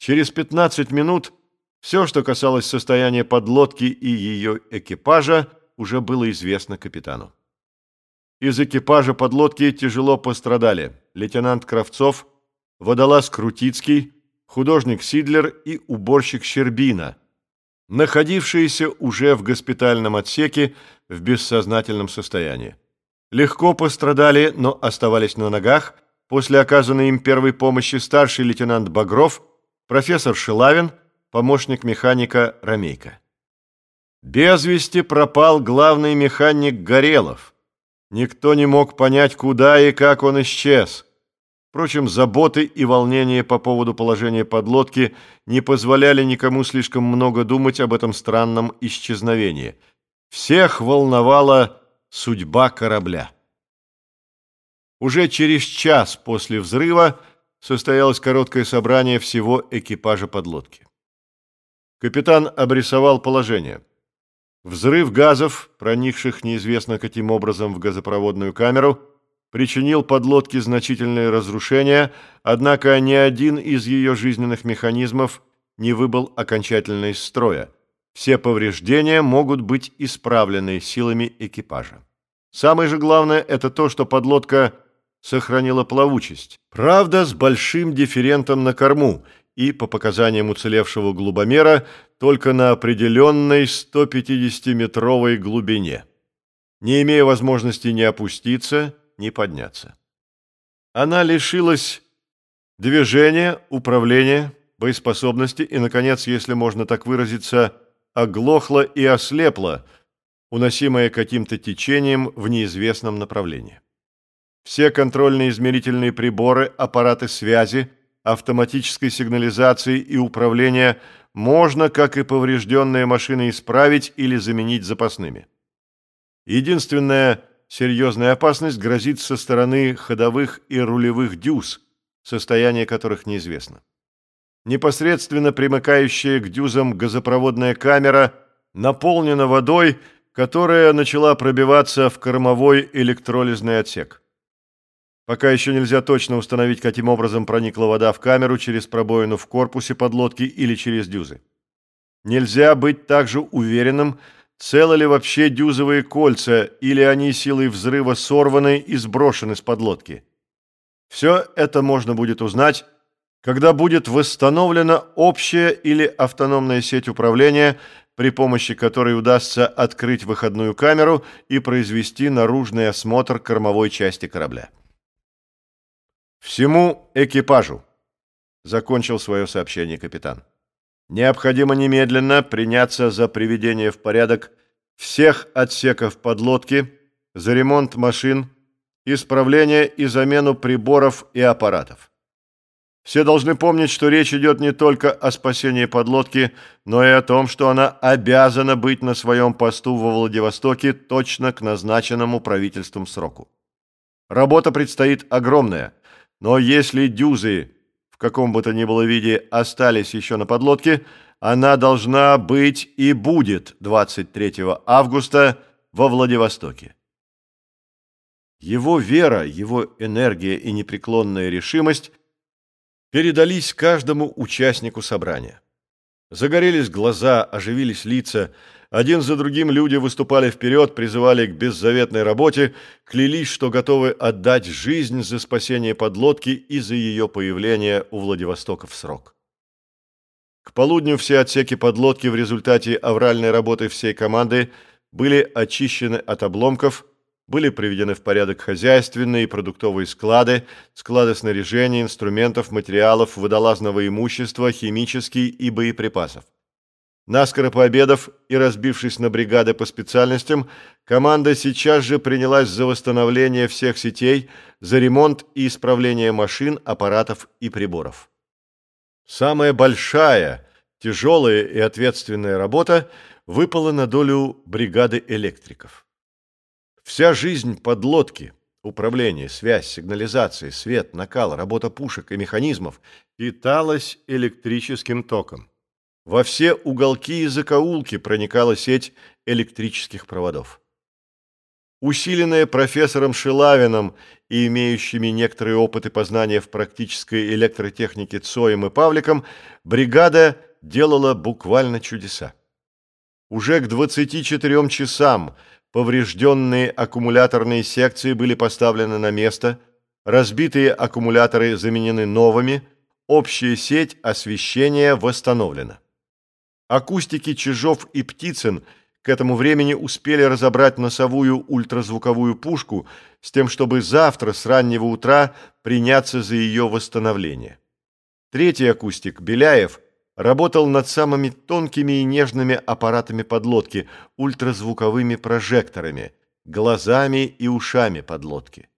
Через 15 минут все, что касалось состояния подлодки и ее экипажа, уже было известно капитану. Из экипажа подлодки тяжело пострадали лейтенант Кравцов, водолаз Крутицкий, художник Сидлер и уборщик Щербина, находившиеся уже в госпитальном отсеке в бессознательном состоянии. Легко пострадали, но оставались на ногах после оказанной им первой помощи старший лейтенант Багров, профессор Шилавин, помощник механика Ромейко. Без вести пропал главный механик Горелов. Никто не мог понять, куда и как он исчез. Впрочем, заботы и волнения по поводу положения подлодки не позволяли никому слишком много думать об этом странном исчезновении. Всех волновала судьба корабля. Уже через час после взрыва состоялось короткое собрание всего экипажа подлодки. Капитан обрисовал положение. Взрыв газов, проникших неизвестно каким образом в газопроводную камеру, причинил подлодке значительные разрушения, однако ни один из ее жизненных механизмов не выбыл окончательно из строя. Все повреждения могут быть исправлены силами экипажа. Самое же главное – это то, что подлодка сохранила плавучесть. Правда, с большим дифферентом на корму и, по показаниям уцелевшего глубомера, только на определенной 150-метровой глубине, не имея возможности ни опуститься, не подняться. Она лишилась движения, управления, боеспособности и, наконец, если можно так выразиться, оглохла и ослепла, уносимая каким-то течением в неизвестном направлении. Все контрольные измерительные приборы, аппараты связи, автоматической сигнализации и управления можно, как и поврежденные машины, исправить или заменить запасными. Единственное серьезная опасность грозит со стороны ходовых и рулевых дюз, состояние которых неизвестно. Непосредственно примыкающая к дюзам газопроводная камера наполнена водой, которая начала пробиваться в кормовой электролизный отсек. Пока еще нельзя точно установить, каким образом проникла вода в камеру через пробоину в корпусе подлодки или через дюзы. Нельзя быть также уверенным, Целы ли вообще дюзовые кольца, или они силой взрыва сорваны и сброшены с подлодки? Все это можно будет узнать, когда будет восстановлена общая или автономная сеть управления, при помощи которой удастся открыть выходную камеру и произвести наружный осмотр кормовой части корабля. «Всему экипажу», — закончил свое сообщение капитан. Необходимо немедленно приняться за приведение в порядок всех отсеков подлодки, за ремонт машин, исправление и замену приборов и аппаратов. Все должны помнить, что речь идет не только о спасении подлодки, но и о том, что она обязана быть на своем посту во Владивостоке точно к назначенному правительством сроку. Работа предстоит огромная, но если дюзы каком бы то ни было виде остались еще на подлодке, она должна быть и будет 23 августа во Владивостоке. Его вера, его энергия и непреклонная решимость передались каждому участнику собрания. Загорелись глаза, оживились лица – один за другим люди выступали вперед, призывали к беззаветной работе, клялись, что готовы отдать жизнь за спасение подлодки и за ее появление у Владивостока в срок. К полудню все отсеки подлодки в результате авральной работы всей команды были очищены от обломков, были приведены в порядок хозяйственные и продуктовые склады, склады снаряжения, инструментов, материалов, водолазного имущества, химический и боеприпасов. Наскоро пообедав и разбившись на бригады по специальностям, команда сейчас же принялась за восстановление всех сетей, за ремонт и исправление машин, аппаратов и приборов. Самая большая, тяжелая и ответственная работа выпала на долю бригады электриков. Вся жизнь подлодки, управление, связь, сигнализация, свет, накал, работа пушек и механизмов питалась электрическим током. Во все уголки и закоулки проникала сеть электрических проводов. Усиленная профессором Шилавиным и имеющими некоторые опыты познания в практической электротехнике Цоем и Павликом, бригада делала буквально чудеса. Уже к 24 часам поврежденные аккумуляторные секции были поставлены на место, разбитые аккумуляторы заменены новыми, общая сеть освещения восстановлена. Акустики Чижов и Птицын – к этому времени успели разобрать носовую ультразвуковую пушку с тем, чтобы завтра с раннего утра приняться за ее восстановление. Третий акустик, Беляев, работал над самыми тонкими и нежными аппаратами подлодки, ультразвуковыми прожекторами, глазами и ушами подлодки.